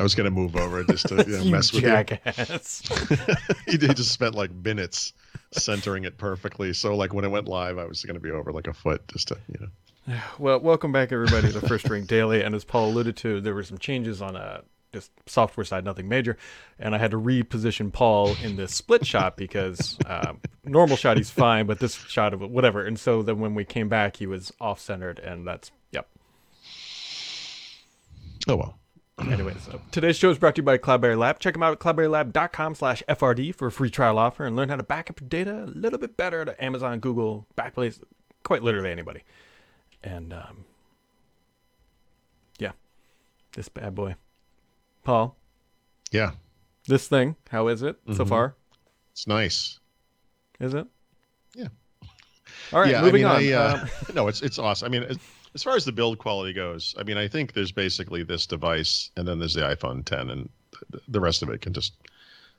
I was gonna move over just to you know, You mess with jackass. you. he just spent like minutes centering it perfectly. So like when it went live, I was gonna be over like a foot just to you know. Well, welcome back, everybody, to First Ring Daily. And as Paul alluded to, there were some changes on a just software side, nothing major. And I had to reposition Paul in this split shot because um, normal shot he's fine, but this shot of whatever. And so then when we came back, he was off centered, and that's yep. Oh well. Anyways, so today's show is brought to you by Cloudberry Lab. Check them out at cloudberrylab.com slash FRD for a free trial offer and learn how to back up your data a little bit better to Amazon, Google, Backblaze, quite literally anybody. And, um, yeah, this bad boy. Paul, Yeah, this thing, how is it so Mhm. far? it's nice. Is it? Yeah. All right, yeah, moving I on. I, uh, Um, no, it's it's awesome. I mean, as, far as the build quality goes, I mean, I think there's basically this device, and then there's the iPhone 10, and the rest of it can just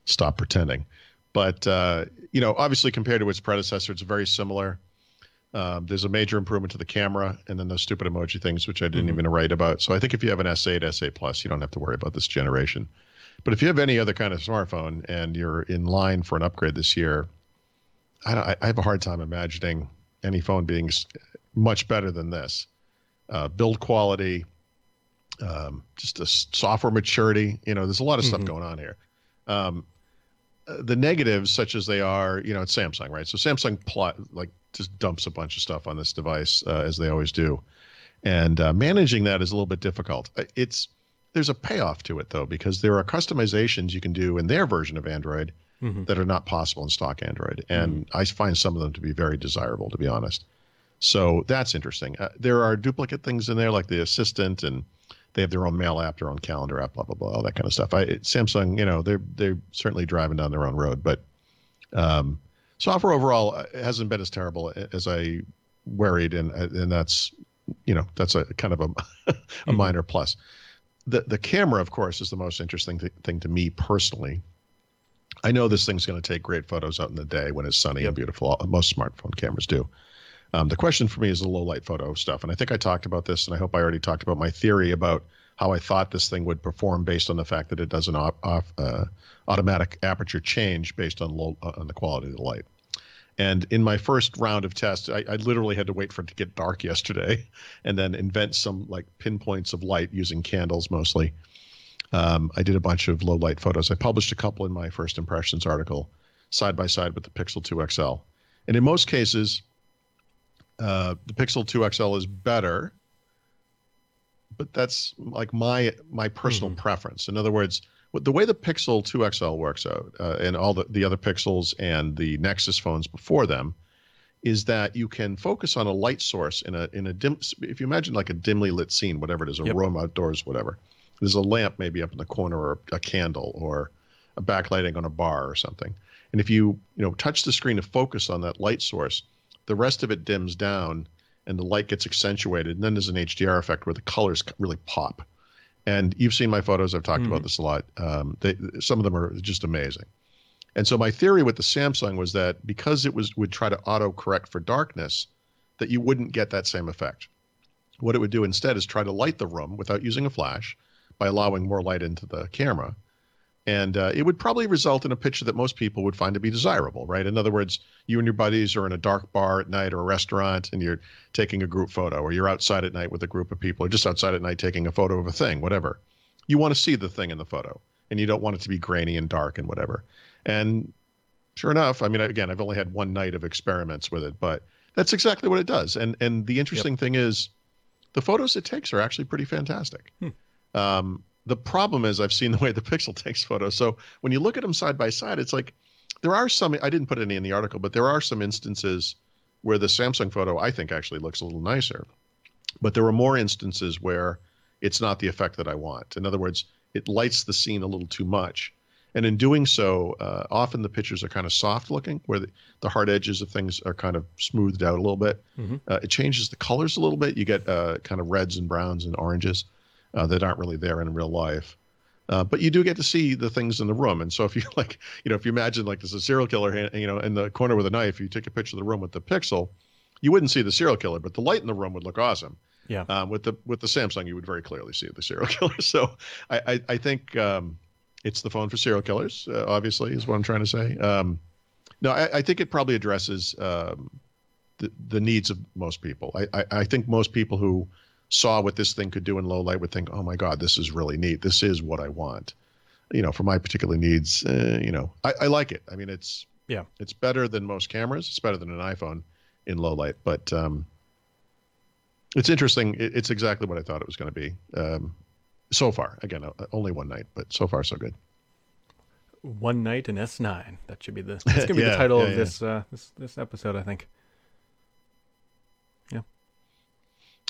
stop pretending. But uh, you know, obviously, compared to its predecessor, it's very similar. Um, there's a major improvement to the camera, and then those stupid emoji things, which I didn't Mhm. even write about. So I think if you have an S8, S8 Plus, you don't have to worry about this generation. But if you have any other kind of smartphone and you're in line for an upgrade this year, I, don't, I I have a hard time imagining any phone being much better than this. Uh, build quality, um, just a software maturity. You know, there's a lot of stuff Mhm. going on here. Um, uh, the negatives, such as they are, you know, it's Samsung, right? So Samsung plot like just dumps a bunch of stuff on this device uh, as they always do, and uh, managing that is a little bit difficult. Uh, It's there's a payoff to it though because there are customizations you can do in their version of Android mhm. that are not possible in stock Android, and I find some of them to be very desirable, to be honest. So that's interesting. Uh, there are duplicate things in there, like the assistant, and they have their own mail app, their own calendar app, blah blah blah, all that kind of stuff. I, it- Samsung, you know, they're they're certainly driving down their own road, but um, software overall uh, hasn't been as terrible as I worried, and and that's you know that's a kind of a a Mhm. minor plus. The the camera, of course, is the most interesting th- thing to me personally. I know this thing's going to take great photos out in the day when it's sunny and beautiful. Most smartphone cameras do. Um, the question for me is the low light photo stuff, and I think I talked about this, and I hope I already talked about my theory about how I thought this thing would perform based on the fact that it does an off, uh, automatic aperture change based on low uh, on the quality of the light. And in my first round of tests, I, I literally had to wait for it to get dark yesterday, and then invent some like pinpoints of light using candles mostly. Um, I did a bunch of low light photos. I published a couple in my first impressions article, side by side with the Pixel 2 XL. And in most cases, uh, the Pixel 2 XL is better, but that's like my my personal Mhm. preference. In other words, the way the Pixel 2 XL works out, uh, and all the, the other Pixels and the Nexus phones before them, is that you can focus on a light source in a in a dim. If you imagine like a dimly lit scene, whatever it is, a Yep. room outdoors, whatever. There's a lamp maybe up in the corner, or a candle, or a backlighting on a bar or something. And if you you know touch the screen to focus on that light source, the rest of it dims down, and the light gets accentuated. And then there's an HDR effect where the colors really pop. And you've seen my photos. I've talked about Mhm. this a lot. Um, they, some of them are just amazing. And so my theory with the Samsung was that because it was would try to auto correct for darkness, that you wouldn't get that same effect. What it would do instead is try to light the room without using a flash by allowing more light into the camera. And uh, it would probably result in a picture that most people would find to be desirable, right? In other words, you and your buddies are in a dark bar at night or a restaurant and you're taking a group photo, or you're outside at night with a group of people, or just outside at night taking a photo of a thing, whatever. You want to see the thing in the photo and you don't want it to be grainy and dark and whatever. And sure enough, I mean, again, I've only had one night of experiments with it, but that's exactly what it does. And and the interesting thing is, the photos it takes are actually pretty fantastic. Hmm. Um, the problem is, I've seen the way the Pixel takes photos. So when you look at them side by side, it's like there are some. I didn't put any in the article, but there are some instances where the Samsung photo I think actually looks a little nicer. But there are more instances where it's not the effect that I want. In other words, it lights the scene a little too much. And in doing so, uh, often the pictures are kind of soft looking, where the, the hard edges of things are kind of smoothed out a little bit. Mhm. Uh, it changes the colors a little bit. You get uh, kind of reds and browns and oranges uh, that aren't really there in real life. Uh, but you do get to see the things in the room. And so if you like, you know, if you imagine like there's a serial killer, hand- you know, in the corner with a knife, you take a picture of the room with the pixel, you wouldn't see the serial killer, but the light in the room would look awesome. Yeah. Um, with the with the Samsung, you would very clearly see the serial killer. So I I, I think um, it's the phone for serial killers. Uh, obviously, is what I'm trying to say. Um, no, I, I think it probably addresses um, the the needs of most people. I, I I think most people who saw what this thing could do in low light would think, oh my god, this is really neat. This is what I want. You know, for my particular needs, uh, you know, I, I like it. I mean, it's Yeah. it's better than most cameras. It's better than an iPhone in low light, but um, it's interesting. It, it's exactly what I thought it was going to be. Um, so far, again, uh, only one night, but so far so good. One night in S9. That should be the that's gonna be the title yeah, of yeah. this uh this this episode, I think.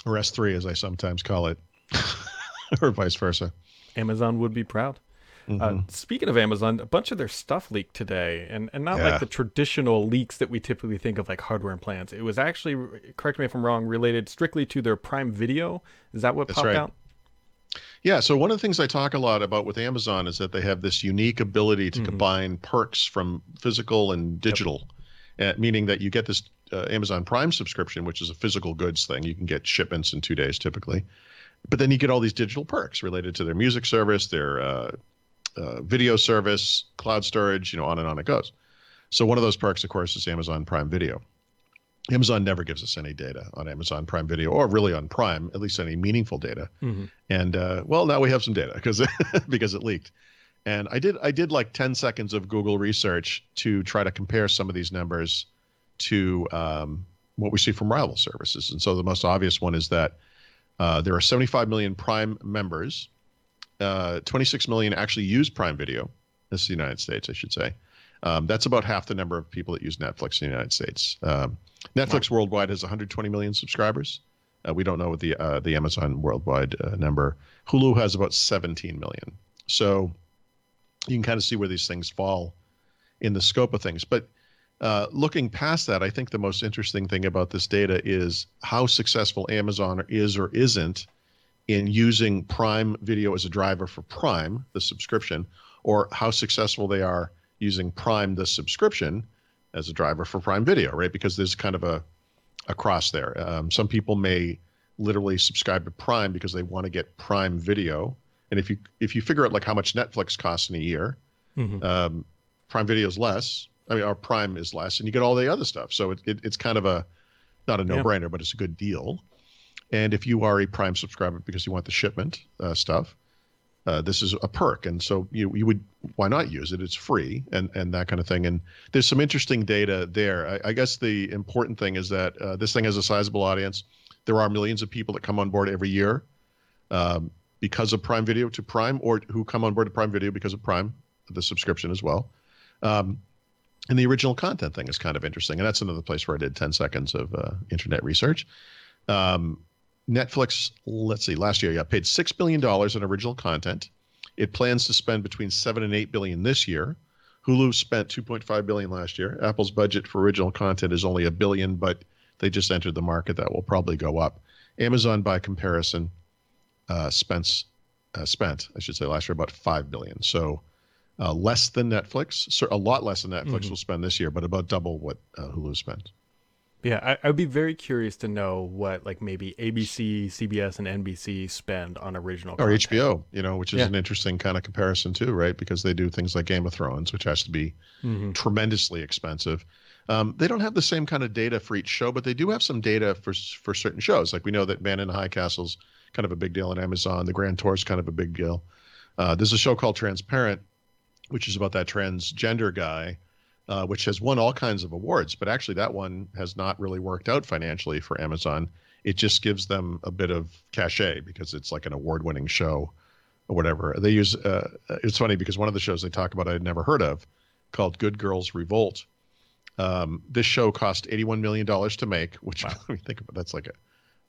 Or S3, as I sometimes call it, or vice versa. Amazon would be proud. Uh, Mhm. speaking of Amazon, a bunch of their stuff leaked today, and, and not Yeah. like the traditional leaks that we typically think of, like hardware and plans. It was actually, correct me if I'm wrong, related strictly to their Prime Video. Is that what That's popped right. out? Yeah. So one of the things I talk a lot about with Amazon is that they have this unique ability to Mhm. combine perks from physical and digital, uh, meaning that you get this uh, Amazon Prime subscription, which is a physical goods thing. You can get shipments in two days typically, but then you get all these digital perks related to their music service, their uh, uh, video service, cloud storage, you know, on and on it goes. So one of those perks, of course, is Amazon Prime Video. Amazon never gives us any data on Amazon Prime Video, or really on Prime, at least any meaningful data. hmm And uh, well, now we have some data because because it leaked. And I did I did like 10 seconds of Google research to try to compare some of these numbers to um, what we see from rival services. And so the most obvious one is that uh, there are 75 million Prime members. Uh, 26 million actually use Prime Video. This is the United States, I should say. Um, that's about half the number of people that use Netflix in the United States. Um, Netflix worldwide has 120 million subscribers. Uh, we don't know what the uh, the Amazon worldwide uh, number. Hulu has about 17 million. So you can kind of see where these things fall in the scope of things. But uh, looking past that, I think the most interesting thing about this data is how successful Amazon is or isn't in using Prime Video as a driver for Prime, the subscription, or how successful they are using Prime, the subscription, as a driver for Prime Video, right? Because there's kind of a cross there. Um, some people may literally subscribe to Prime because they want to get Prime Video, and if you if you figure out like how much Netflix costs in a year, hmm um, Prime Video is less. I mean, our Prime is less, and you get all the other stuff. So it, it, it's kind of a not a no-brainer, but it's a good deal. And if you are a Prime subscriber because you want the shipment uh, stuff, uh, this is a perk, and so you you would why not use it? It's free and and that kind of thing. And there's some interesting data there. I, I guess the important thing is that uh, this thing has a sizable audience. There are millions of people that come on board every year um, because of Prime Video to Prime, or who come on board to Prime Video because of Prime, the subscription as well. Um, and the original content thing is kind of interesting, and that's another place where I did 10 seconds of uh, internet research. Um, Netflix, let's see, last year, yeah, paid six billion dollars in original content. It plans to spend between seven and eight billion this year. Hulu spent 2.5 billion last year. Apple's budget for original content is only a billion, but they just entered the market. That will probably go up. Amazon, by comparison, uh, spent uh, spent I should say last year about five billion. So uh, less than Netflix. So a lot less than Netflix Mhm. will spend this year, but about double what uh, Hulu spent. Yeah, I, I'd be very curious to know what like maybe ABC, CBS, and NBC spend on original Or content. HBO, you know, which is Yeah. an interesting kind of comparison too, right? Because they do things like Game of Thrones, which has to be Mhm. tremendously expensive. Um, they don't have the same kind of data for each show, but they do have some data for for certain shows. Like we know that Man in the High Castle's kind of a big deal on Amazon. The Grand Tour is kind of a big deal. Uh, there's a show called Transparent, which is about that transgender guy, uh, which has won all kinds of awards. But actually, that one has not really worked out financially for Amazon. It just gives them a bit of cachet because it's like an award-winning show or whatever. They use. Uh, it's funny because one of the shows they talk about I had never heard of, called Good Girls Revolt. Um, this show cost eighty-one million dollars to make, which Wow. let me think about. That's like a.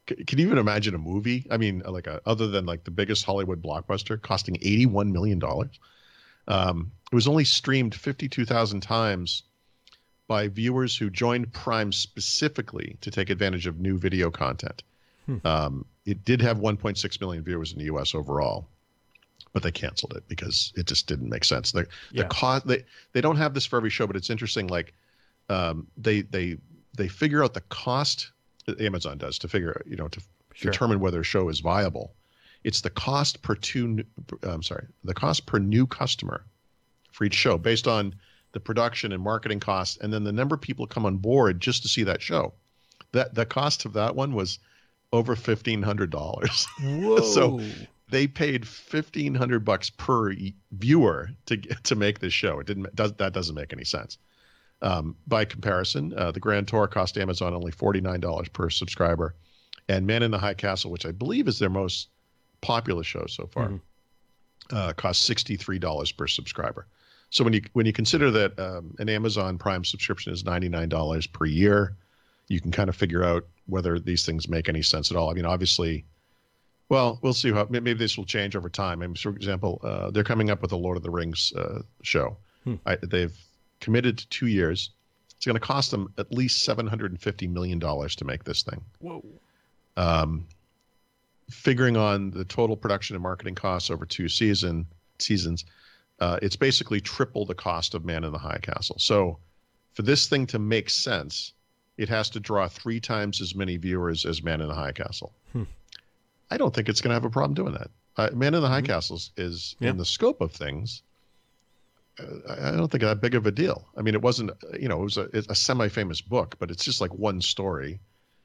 Can you even imagine a movie? I mean, like a other than like the biggest Hollywood blockbuster costing eighty-one million dollars. Um, it was only streamed fifty-two thousand times by viewers who joined Prime specifically to take advantage of new video content. Hmm. Um, it did have 1.6 million viewers in the U.S. overall, but they canceled it because it just didn't make sense. The, Yeah. the cost they they don't have this for every show, but it's interesting. Like um, they they they figure out the cost. Amazon does to figure you know to sure. determine whether a show is viable. It's the cost per two. I'm sorry, the cost per new customer for each show based on the production and marketing costs, and then the number of people come on board just to see that show. That the cost of that one was over fifteen hundred dollars. so they paid fifteen hundred bucks per viewer to to make this show. It didn't does that doesn't make any sense. Um, by comparison, uh, the Grand Tour cost Amazon only forty nine dollars per subscriber, and Man in the High Castle, which I believe is their most popular show so far, mm-hmm. uh, costs sixty three dollars per subscriber. So when you when you consider that um, an Amazon Prime subscription is ninety nine dollars per year, you can kind of figure out whether these things make any sense at all. I mean, obviously, well, we'll see how maybe this will change over time. I mean, for example, uh, they're coming up with a Lord of the Rings uh, show. Hmm. I, they've committed to two years. It's going to cost them at least seven hundred and fifty million dollars to make this thing. Whoa. Um, figuring on the total production and marketing costs over two season seasons, uh, it's basically triple the cost of Man in the High Castle. So, for this thing to make sense, it has to draw three times as many viewers as Man in the High Castle. Hmm. I don't think it's going to have a problem doing that. Uh, Man in the High mm-hmm. Castle is yeah. in the scope of things. Uh, I don't think that big of a deal. I mean, it wasn't, you know, it was a, a semi-famous book, but it's just like one story.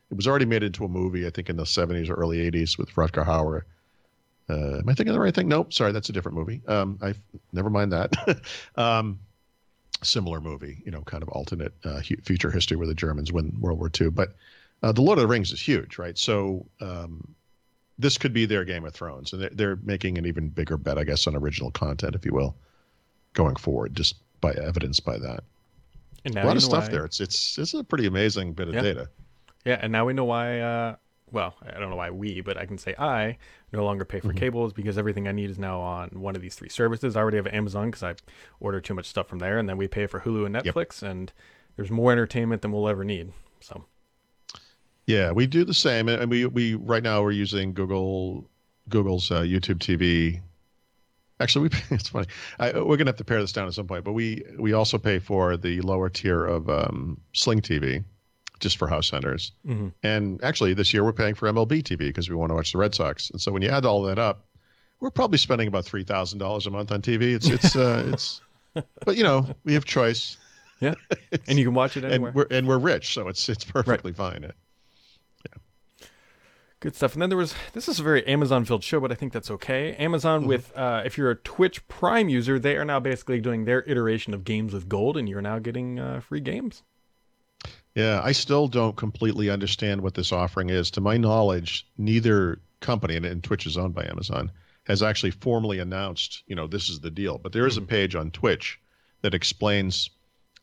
It was already made into a movie, I think, in the 70s or early 80s with Rutger Hauer. Uh, am I thinking the right thing? Nope. Sorry, that's a different movie. Um, I never mind that. um, similar movie, you know, kind of alternate uh, future history where the Germans win World War II. But uh, the Lord of the Rings is huge, right? So um, this could be their Game of Thrones, and they're, they're, making an even bigger bet, I guess, on original content, if you will, going forward, just by evidence by that. a lot of stuff why... there. It's it's it's a pretty amazing bit of yeah. data. Yeah, and now we know why. Uh, well, I don't know why we, but I can say I no longer pay for mm-hmm. cables because everything I need is now on one of these three services. I already have Amazon because I order too much stuff from there, and then we pay for Hulu and Netflix, yep. and there's more entertainment than we'll ever need. So, yeah, we do the same, and we we right now we're using Google Google's uh, YouTube TV. Actually, we it's funny. I, we're gonna have to pare this down at some point, but we we also pay for the lower tier of um, Sling TV just for house hunters. Mm-hmm. And actually, this year we're paying for MLB TV because we want to watch the Red Sox. And so when you add all that up, we're probably spending about three thousand dollars a month on TV. It's it's uh, it's, but you know we have choice. Yeah, and you can watch it anywhere. And we're and we're rich, so it's it's perfectly right. fine. Yeah. Good stuff. And then there was this is a very Amazon filled show, but I think that's okay. Amazon mm-hmm. with uh, if you're a Twitch Prime user, they are now basically doing their iteration of games with gold, and you're now getting uh, free games. Yeah, I still don't completely understand what this offering is. To my knowledge, neither company, and, and Twitch is owned by Amazon, has actually formally announced, you know, this is the deal. But there is a hmm. page on Twitch that explains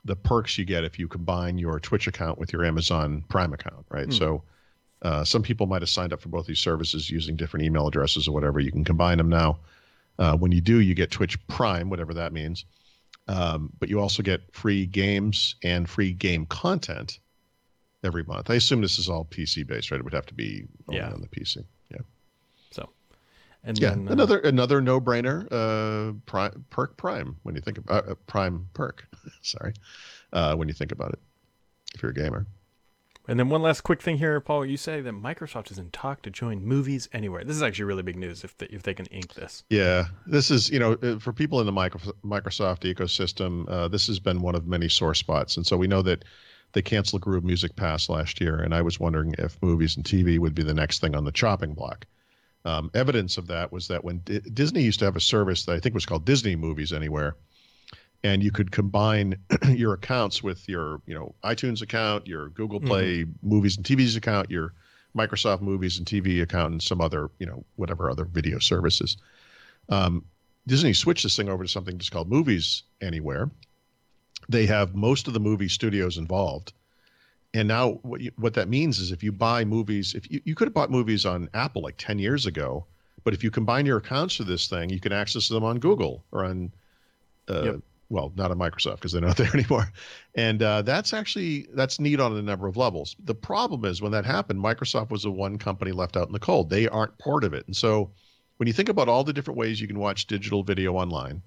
the perks you get if you combine your Twitch account with your Amazon Prime account, right? Mm. So uh, some people might have signed up for both these services using different email addresses or whatever. You can combine them now. Uh, when you do, you get Twitch Prime, whatever that means. Um, but you also get free games and free game content every month. I assume this is all PC based, right? It would have to be yeah. on the PC. Yeah. So, and yeah, then, uh, another another no brainer. Uh, Prime, perk Prime when you think about uh, Prime perk. Sorry, uh, when you think about it, if you're a gamer. And then one last quick thing here, Paul. You say that Microsoft is in talk to join Movies Anywhere. This is actually really big news if they, if they can ink this. Yeah, this is you know uh, for people in the Microsoft ecosystem, uh, this has been one of many sore spots, and so we know that they canceled Groove Music Pass last year, and I was wondering if movies and TV would be the next thing on the chopping block. Um, evidence of that was that when D- Disney used to have a service that I think was called Disney Movies Anywhere, and you could combine your accounts with your you know iTunes account, your Google mm-hmm. Play mm-hmm. Movies and TVs account, your Microsoft Movies and TV account, and some other you know whatever other video services. Um, Disney switched this thing over to something just called Movies Anywhere, they have most of the movie studios involved. And now what you, what that means is if you buy movies, if you, you could have bought movies on Apple like 10 years ago, but if you combine your accounts to this thing, you can access them on Google or on, uh, yep. well, not on Microsoft because they're not there anymore. And uh, that's actually, that's neat on a number of levels. The problem is when that happened, Microsoft was the one company left out in the cold. They aren't part of it. And so when you think about all the different ways you can watch digital video online,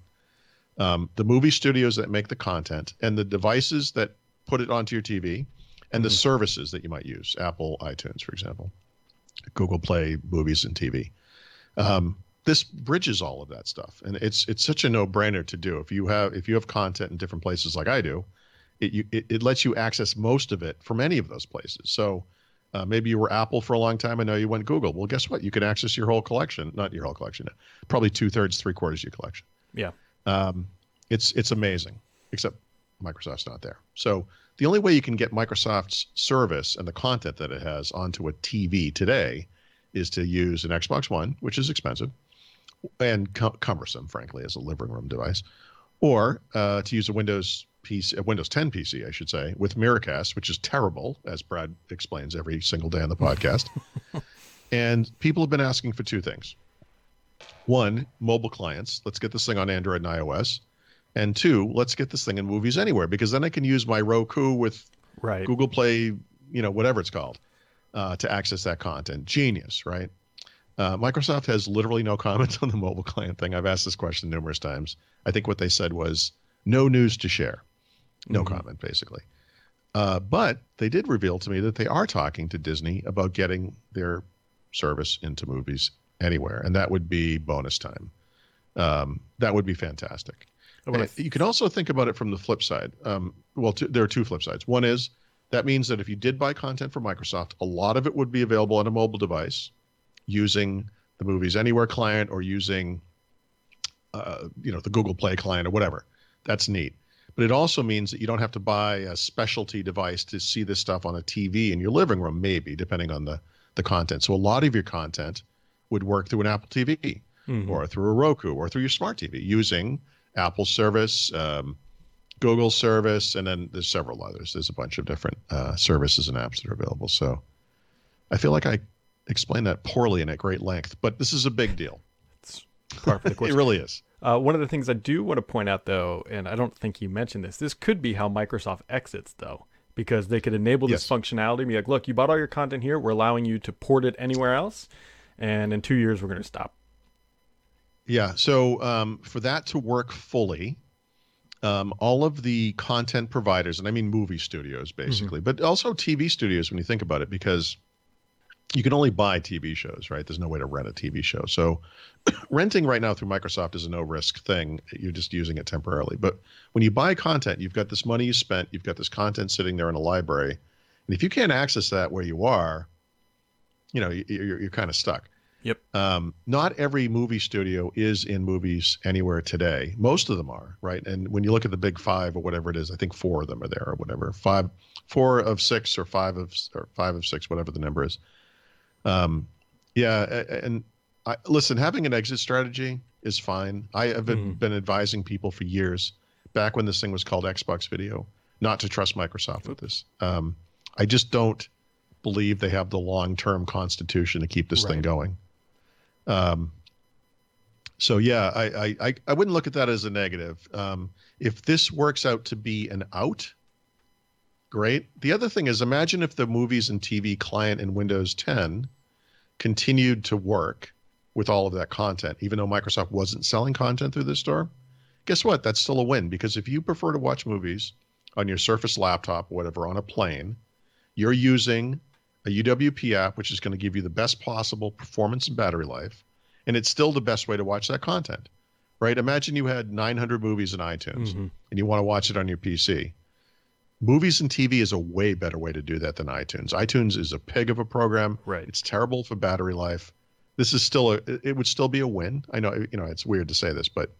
um, the movie studios that make the content and the devices that put it onto your TV and mm-hmm. the services that you might use, Apple, iTunes, for example. Google Play movies and TV. Um, this bridges all of that stuff, and it's it's such a no brainer to do. If you have if you have content in different places like I do, it you it, it lets you access most of it from any of those places. So. Uh, maybe you were Apple for a long time. I know you went Google. Well, guess what? You can access your whole collection. Not your whole collection. Probably two thirds, three quarters of your collection. Yeah. Um, it's it's amazing. Except Microsoft's not there. So the only way you can get Microsoft's service and the content that it has onto a TV today is to use an Xbox One, which is expensive and cumbersome, frankly, as a living room device, or uh, to use a Windows PC, a Windows 10 PC, I should say, with Miracast, which is terrible, as Brad explains every single day on the podcast. and people have been asking for two things. One, mobile clients. Let's get this thing on Android and iOS. And two, let's get this thing in movies anywhere because then I can use my Roku with right. Google Play, you know, whatever it's called, uh, to access that content. Genius, right? Uh, Microsoft has literally no comments on the mobile client thing. I've asked this question numerous times. I think what they said was no news to share, no mm-hmm. comment, basically. Uh, but they did reveal to me that they are talking to Disney about getting their service into movies anywhere, and that would be bonus time. Um, that would be fantastic. you can also think about it from the flip side. Um, well, t- there are two flip sides. One is that means that if you did buy content from Microsoft, a lot of it would be available on a mobile device using the Movies Anywhere client or using, uh, you know, the Google Play client or whatever. That's neat. But it also means that you don't have to buy a specialty device to see this stuff on a TV in your living room, maybe depending on the the content. So a lot of your content would work through an Apple TV mm-hmm. or through a Roku or through your smart TV using Apple service, um, Google service, and then there's several others. There's a bunch of different uh, services and apps that are available. So I feel like I explained that poorly and at great length, but this is a big deal. It's part of the course. it really is. Uh, one of the things I do want to point out, though, and I don't think you mentioned this, this could be how Microsoft exits, though, because they could enable this yes. functionality. Be like, look, you bought all your content here. We're allowing you to port it anywhere else and in two years we're going to stop. Yeah. So um, for that to work fully, um, all of the content providers, and I mean movie studios basically, mm-hmm. but also TV studios when you think about it, because you can only buy TV shows, right? There's no way to rent a TV show. So renting right now through Microsoft is a no risk thing. You're just using it temporarily. But when you buy content, you've got this money you spent, you've got this content sitting there in a library. And if you can't access that where you are, you know, you're, you're kind of stuck. Yep. Um, not every movie studio is in movies anywhere today. Most of them are, right? And when you look at the big five or whatever it is, I think four of them are there or whatever. Five, four of six or five of or five of six, whatever the number is. Um, yeah, and I, listen, having an exit strategy is fine. I have mm-hmm. been advising people for years, back when this thing was called Xbox Video, not to trust Microsoft with this. Um, I just don't believe they have the long term constitution to keep this right. thing going. Um, so yeah, I, I I wouldn't look at that as a negative. Um, if this works out to be an out, great. The other thing is, imagine if the movies and TV client in Windows 10 continued to work with all of that content, even though Microsoft wasn't selling content through the store. Guess what? That's still a win because if you prefer to watch movies on your Surface laptop, whatever, on a plane, you're using a UWP app, which is going to give you the best possible performance and battery life, and it's still the best way to watch that content, right? Imagine you had 900 movies in iTunes mm-hmm. and you want to watch it on your PC. Movies and TV is a way better way to do that than iTunes. iTunes is a pig of a program. Right. It's terrible for battery life. This is still a. It would still be a win. I know. You know, it's weird to say this, but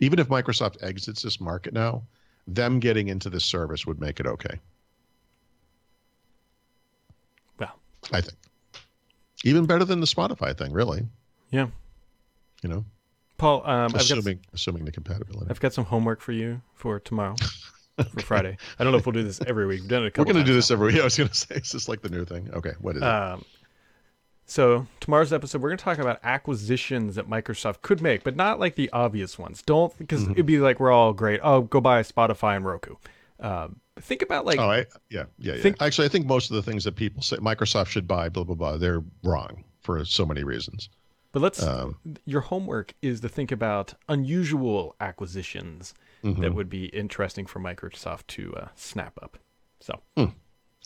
even if Microsoft exits this market now, them getting into this service would make it okay. I think. Even better than the Spotify thing, really. Yeah. You know? Paul, um, assuming, got, assuming the compatibility. I've got some homework for you for tomorrow, for Friday. I don't know if we'll do this every week. We've done it a couple We're going to do this every week. I was going to say, is this like the new thing? Okay, what is um, it? So tomorrow's episode, we're going to talk about acquisitions that Microsoft could make, but not like the obvious ones. Don't because mm-hmm. it'd be like we're all great. Oh, go buy Spotify and Roku. Um, think about like oh I, yeah yeah, yeah. Think, actually i think most of the things that people say microsoft should buy blah blah blah they're wrong for so many reasons but let's um, your homework is to think about unusual acquisitions mm-hmm. that would be interesting for microsoft to uh, snap up so hmm.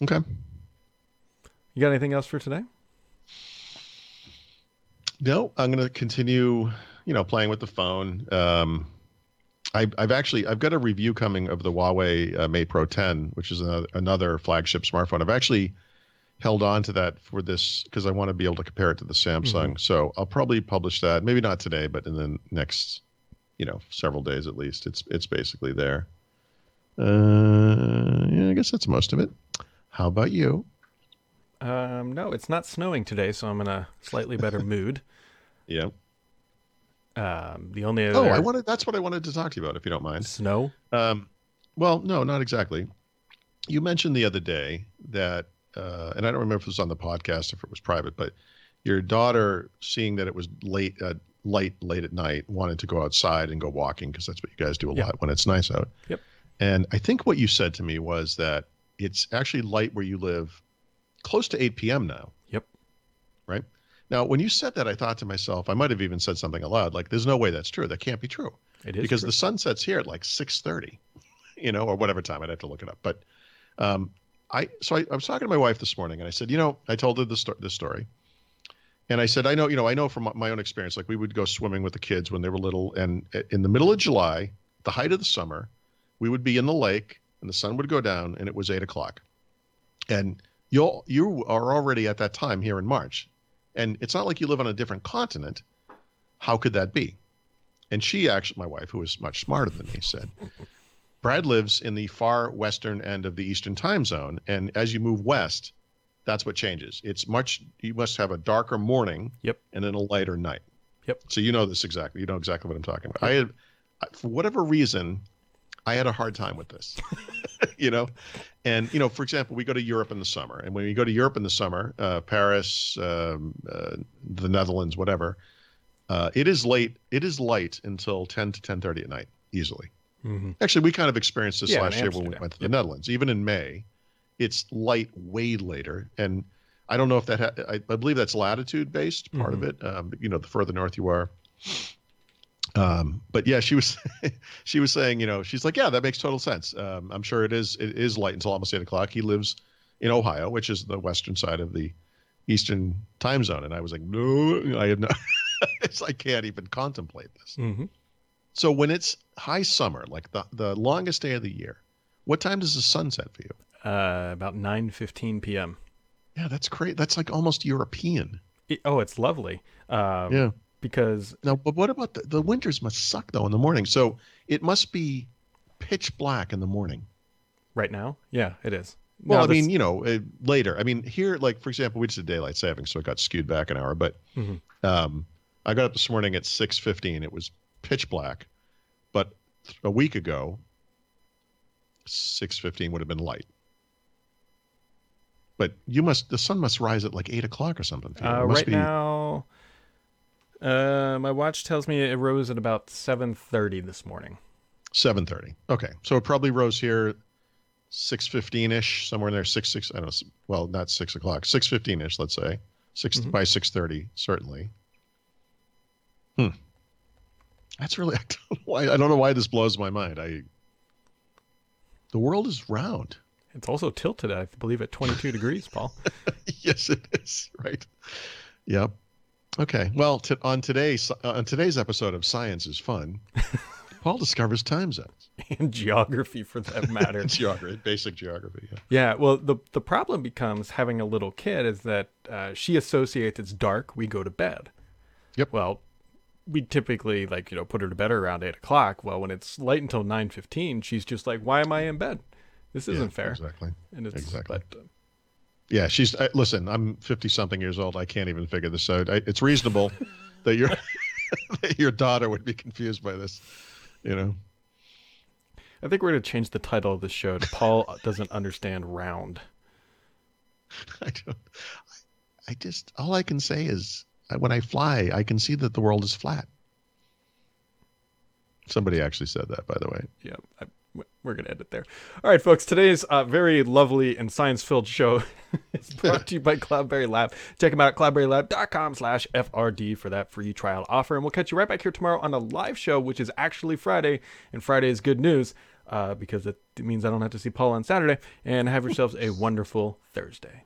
okay you got anything else for today No, I'm going to continue, you know, playing with the phone. Um, I, I've actually I've got a review coming of the Huawei uh, Mate Pro 10, which is another, another flagship smartphone. I've actually held on to that for this because I want to be able to compare it to the Samsung. So I'll probably publish that, maybe not today, but in the next, you know, several days at least. It's it's basically there. Uh, yeah, I guess that's most of it. How about you? Um, no, it's not snowing today, so I'm in a slightly better mood. Yeah. Um, the only other Oh, I wanted. That's what I wanted to talk to you about, if you don't mind. snow. Um, well, no, not exactly. You mentioned the other day that, uh, and I don't remember if it was on the podcast if it was private, but your daughter, seeing that it was late, uh, light, late at night, wanted to go outside and go walking because that's what you guys do a Yeah. lot when it's nice out. Yep. And I think what you said to me was that it's actually light where you live, close to 8 p.m. now. Yep. Right. Now, when you said that, I thought to myself, I might have even said something aloud, like, "There's no way that's true. That can't be true." It is because true. the sun sets here at like 6.30 you know or whatever time i'd have to look it up but um, i so I, I was talking to my wife this morning and i said you know i told her this, sto- this story and i said i know you know i know from my- own experience like we would go swimming with the kids when they were little and in the middle of july the height of the summer we would be in the lake and the sun would go down and it was 8 o'clock and you'll you are already at that time here in march and it's not like you live on a different continent how could that be and she actually, my wife, who is much smarter than me, said, Brad lives in the far western end of the Eastern time zone. And as you move west, that's what changes. It's much, you must have a darker morning Yep. and then a lighter night. Yep. So you know this exactly. You know exactly what I'm talking about. I had, for whatever reason, I had a hard time with this, you know? And, you know, for example, we go to Europe in the summer. And when we go to Europe in the summer, uh, Paris, um, uh, the Netherlands, whatever, uh, it is late. It is light until 10 to 10:30 at night, easily. Mhm. Actually, we kind of experienced this Yeah, last year when we went to the Netherlands. Even in May, it's light way later, and I don't know if that. Ha- I, I believe that's latitude based part of it. Um, you know, the further north you are. Um, but yeah, she was she was saying, you know, she's like, yeah, that makes total sense. Um, I'm sure it is. It is light until almost eight o'clock. He lives in Ohio, which is the western side of the Eastern time zone, and I was like, no, I have no. it's, I can't even contemplate this. Mhm. So when it's high summer, like the the longest day of the year, what time does the sun set for you? Uh, about 9:15 p.m. Yeah, that's great. That's like almost European. It- oh, it's lovely. Um, Yeah. Because Now, but what about the, the winters? Must suck though in the morning. So it must be pitch black in the morning. right now, yeah, it is. Well, Now I this- mean, you know, uh, later. I mean, here, like for example, we just did daylight saving so it got skewed back an hour. But Mhm. um, I got up this morning at six fifteen. It was pitch black, but a week ago, six fifteen would have been light. But you must the sun must rise at like eight o'clock or something. Uh, right be- now, uh, my watch tells me it rose at about 7:30 this morning. Seven thirty. Okay, so it probably rose here six fifteen ish, somewhere in there. Six six. I don't know. Well, not six o'clock. Six fifteen ish. Let's say 6 Mhm. by six thirty. Certainly. Hmm. That's really. I don't, know why, I don't know why this blows my mind. I. The world is round. It's also tilted, I believe, at 22 degrees, Paul. yes, it is. Right. Yep. Okay. Well, t- on today's uh, on today's episode of Science is Fun, Paul discovers time zones. and geography, for that matter. Geography, basic geography. Yeah. Yeah, well, the the problem becomes having a little kid is that uh, she associates it's dark, we go to bed. Yep. Well, we typically like you know put her to bed around eight o'clock. Well, when it's late until nine fifteen, she's just like, "Why am I in bed? This isn't Yeah, fair." Exactly. And it's exactly. But, uh, Yeah, she's I, listen. I'm 50 something years old. I can't even figure this out. I, it's reasonable that your that your daughter would be confused by this. You know. I think we're gonna change the title of the show to "Paul doesn't understand round." I don't. I just all I can say is uh, when I fly, I can see that the world is flat. Somebody actually said that, by the way. Yeah, I, we're gonna end it there. All right, folks. Today's uh, very lovely and science-filled show is brought to you by Cloudberry Lab. Check them out at cloudberrylab.com slash FRD for that free trial offer, and we'll catch you right back here tomorrow on a live show, which is actually Friday, and Friday is good news uh, because it means I don't have to see Paul on Saturday. And have yourselves a wonderful Thursday.